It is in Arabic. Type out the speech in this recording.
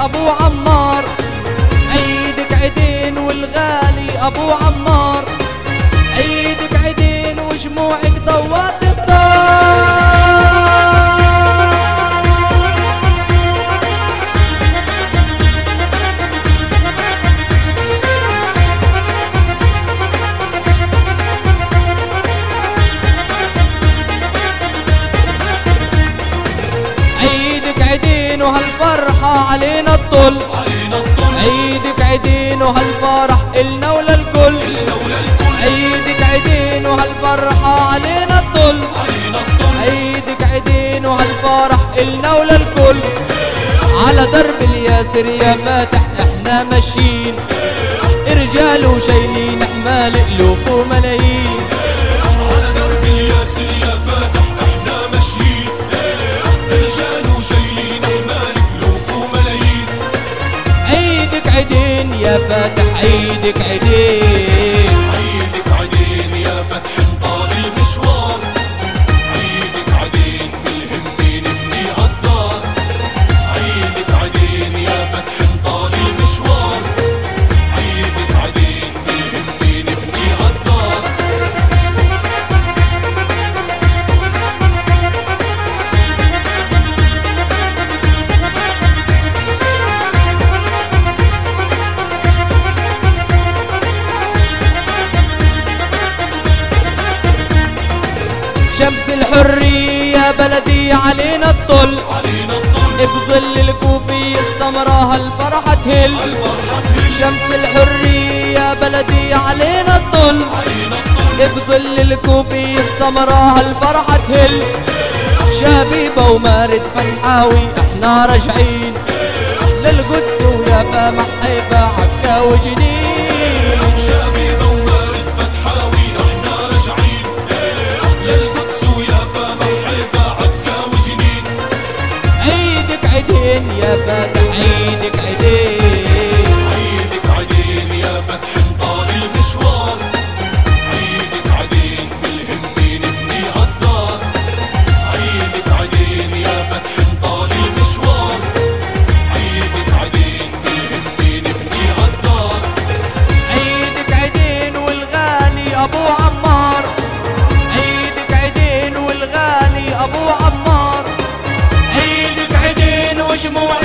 أبو عمار. إيدك ايدين والغالي أبو عمار عيدين وهالفرحة علينا الطل. علينا الطل. عيدك عيدين وهالفرح إلنا وللكل الكل. عيدك عيدين وهالفرحة علينا الطل. علينا الطل. عيدك عيدين وهالفرح إلنا وللكل على درب الياسر يا فاتح إحنا ماشيين. رجال وشايلين عيدين يا فاتح شمس الحرية بلدي علينا الطل. علينا الطل. بظل الكوفية السمراء هالفرحة تهل. الفرحة تهل. شمس الحرية بلدي علينا الطل. الطل. بظل الكوفية السمراء هالفرحة تهل. شبيبة ومارد فنحاوي إحنا راجعين للقدس ويا محيبة عكا وجنين. more.